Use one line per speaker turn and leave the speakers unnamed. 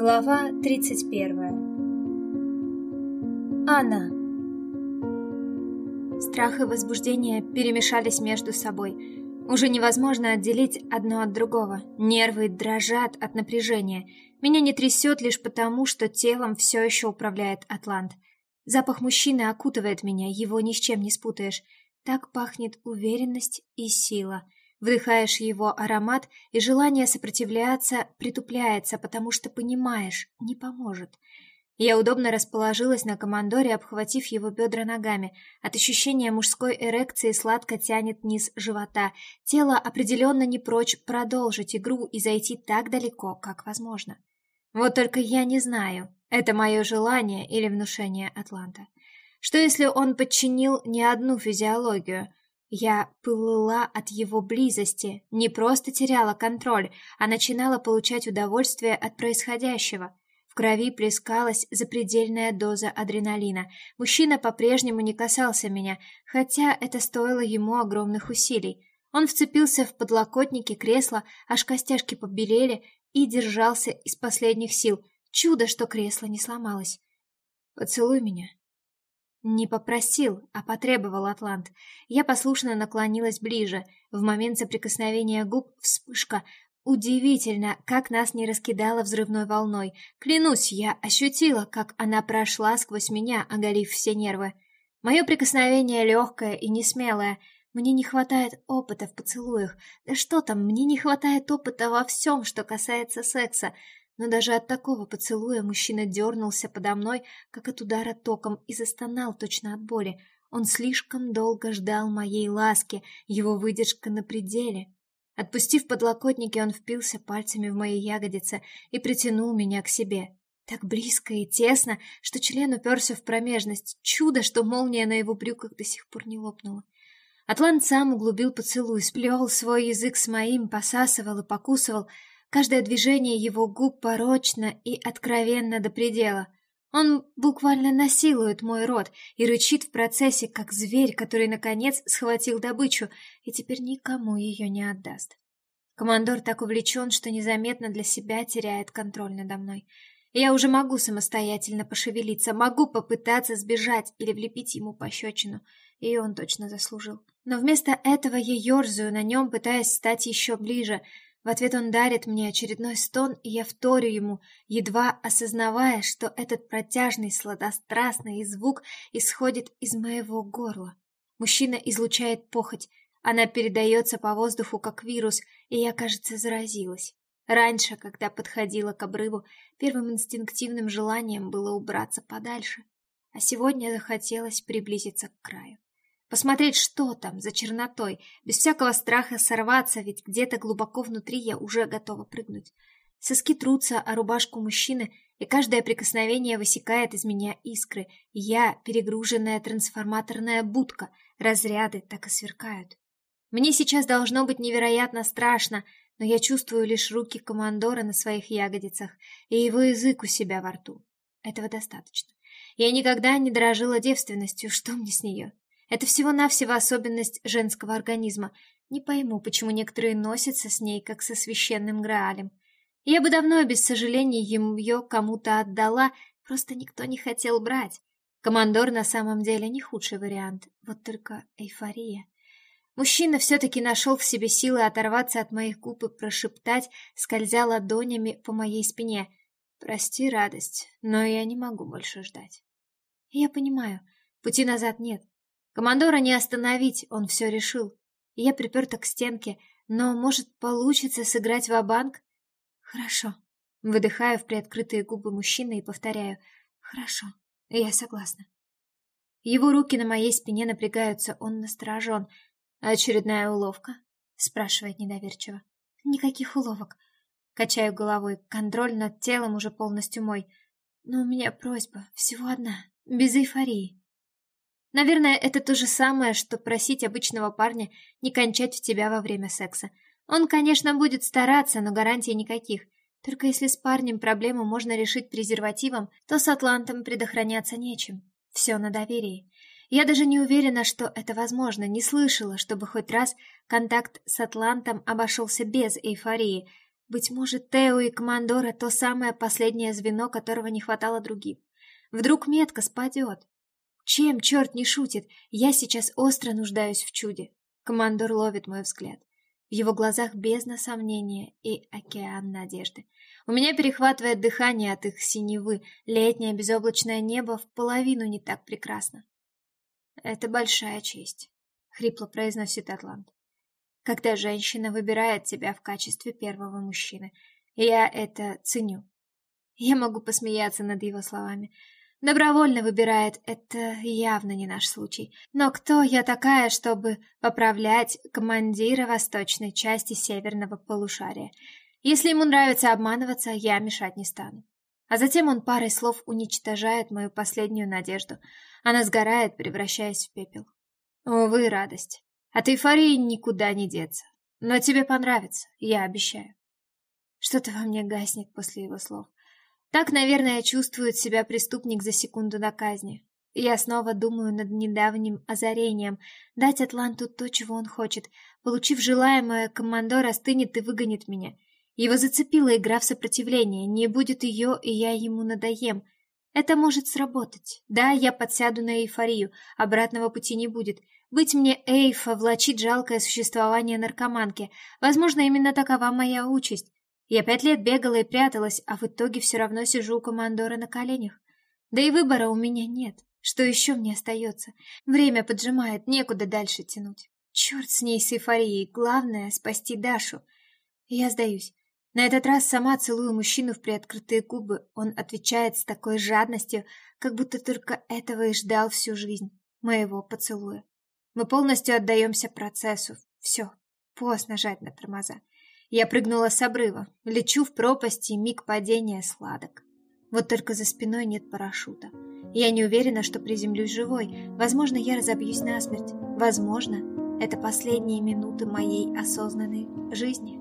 Глава 31 Анна Страх и возбуждение перемешались между собой. Уже невозможно отделить одно от другого. Нервы дрожат от напряжения. Меня не трясет лишь потому, что телом все еще управляет Атлант. Запах мужчины окутывает меня, его ни с чем не спутаешь. Так пахнет уверенность и сила. Вдыхаешь его аромат, и желание сопротивляться притупляется, потому что понимаешь, не поможет. Я удобно расположилась на командоре, обхватив его бедра ногами. От ощущения мужской эрекции сладко тянет низ живота. Тело определенно не прочь продолжить игру и зайти так далеко, как возможно. Вот только я не знаю, это мое желание или внушение Атланта. Что если он подчинил не одну физиологию? Я пылала от его близости, не просто теряла контроль, а начинала получать удовольствие от происходящего. В крови плескалась запредельная доза адреналина. Мужчина по-прежнему не касался меня, хотя это стоило ему огромных усилий. Он вцепился в подлокотники кресла, аж костяшки побелели, и держался из последних сил. Чудо, что кресло не сломалось. «Поцелуй меня». Не попросил, а потребовал Атлант. Я послушно наклонилась ближе. В момент соприкосновения губ вспышка, Удивительно, как нас не раскидало взрывной волной. Клянусь, я ощутила, как она прошла сквозь меня, оголив все нервы. Мое прикосновение легкое и несмелое. Мне не хватает опыта в поцелуях. Да что там, мне не хватает опыта во всем, что касается секса. Но даже от такого поцелуя мужчина дернулся подо мной, как от удара током, и застонал точно от боли. Он слишком долго ждал моей ласки, его выдержка на пределе. Отпустив подлокотники, он впился пальцами в мои ягодицы и притянул меня к себе. Так близко и тесно, что член уперся в промежность. Чудо, что молния на его брюках до сих пор не лопнула. Атлант сам углубил поцелуй, сплел свой язык с моим, посасывал и покусывал. Каждое движение его губ порочно и откровенно до предела — он буквально насилует мой рот и рычит в процессе, как зверь, который, наконец, схватил добычу и теперь никому ее не отдаст. Командор так увлечен, что незаметно для себя теряет контроль надо мной. Я уже могу самостоятельно пошевелиться, могу попытаться сбежать или влепить ему пощечину, и он точно заслужил. Но вместо этого я ерзаю на нем, пытаясь стать еще ближе — в ответ он дарит мне очередной стон, и я вторю ему, едва осознавая, что этот протяжный, сладострастный звук исходит из моего горла. Мужчина излучает похоть, она передается по воздуху как вирус, и я, кажется, заразилась. Раньше, когда подходила к обрыву, первым инстинктивным желанием было убраться подальше, а сегодня захотелось приблизиться к краю. Посмотреть, что там за чернотой, без всякого страха сорваться, ведь где-то глубоко внутри я уже готова прыгнуть. Соски трутся о рубашку мужчины, и каждое прикосновение высекает из меня искры. Я перегруженная трансформаторная будка, разряды так и сверкают. Мне сейчас должно быть невероятно страшно, но я чувствую лишь руки командора на своих ягодицах и его язык у себя во рту. Этого достаточно. Я никогда не дорожила девственностью, что мне с нее? Это всего-навсего особенность женского организма. Не пойму, почему некоторые носятся с ней, как со священным Граалем. Я бы давно, без сожаления, ее кому-то отдала, просто никто не хотел брать. Командор на самом деле не худший вариант, вот только эйфория. Мужчина все-таки нашел в себе силы оторваться от моих губ и прошептать, скользя ладонями по моей спине. «Прости, радость, но я не могу больше ждать». Я понимаю, пути назад нет. Командора не остановить, он все решил. Я приперта к стенке, но, может, получится сыграть в банк Хорошо. Выдыхаю в приоткрытые губы мужчины и повторяю. Хорошо, я согласна. Его руки на моей спине напрягаются, он насторожен. Очередная уловка? Спрашивает недоверчиво. Никаких уловок. Качаю головой, контроль над телом уже полностью мой. Но у меня просьба, всего одна, без эйфории. Наверное, это то же самое, что просить обычного парня не кончать в тебя во время секса. Он, конечно, будет стараться, но гарантий никаких. Только если с парнем проблему можно решить презервативом, то с Атлантом предохраняться нечем. Все на доверии. Я даже не уверена, что это возможно, не слышала, чтобы хоть раз контакт с Атлантом обошелся без эйфории. Быть может, Тео и Командора — то самое последнее звено, которого не хватало другим. Вдруг метка спадет. Чем черт не шутит, я сейчас остро нуждаюсь в чуде. Командор ловит мой взгляд. В его глазах бездна сомнения и океан надежды. У меня перехватывает дыхание от их синевы. Летнее безоблачное небо в половину не так прекрасно. «Это большая честь», — хрипло произносит Атлант. «Когда женщина выбирает тебя в качестве первого мужчины, я это ценю». Я могу посмеяться над его словами. Добровольно выбирает, это явно не наш случай. Но кто я такая, чтобы поправлять командира восточной части северного полушария? Если ему нравится обманываться, я мешать не стану. А затем он парой слов уничтожает мою последнюю надежду. Она сгорает, превращаясь в пепел. Увы, радость. От эйфории никуда не деться. Но тебе понравится, я обещаю. Что-то во мне гаснет после его слов. Так, наверное, чувствует себя преступник за секунду до казни. Я снова думаю над недавним озарением. Дать Атланту то, чего он хочет. Получив желаемое, командор остынет и выгонит меня. Его зацепила игра в сопротивление. Не будет ее, и я ему надоем. Это может сработать. Да, я подсяду на эйфорию. Обратного пути не будет. Быть мне эйфа, влачить жалкое существование наркоманки. Возможно, именно такова моя участь. Я пять лет бегала и пряталась, а в итоге все равно сижу у командора на коленях. Да и выбора у меня нет. Что еще мне остается? Время поджимает, некуда дальше тянуть. Черт с ней с эйфорией. Главное — спасти Дашу. Я сдаюсь. На этот раз сама целую мужчину в приоткрытые губы. Он отвечает с такой жадностью, как будто только этого и ждал всю жизнь. Моего поцелуя. Мы полностью отдаемся процессу. Все. Поздно жать на тормоза. Я прыгнула с обрыва, лечу в пропасть, и миг падения сладок. Вот только за спиной нет парашюта. Я не уверена, что приземлюсь живой. Возможно, я разобьюсь насмерть. Возможно, это последние минуты моей осознанной жизни.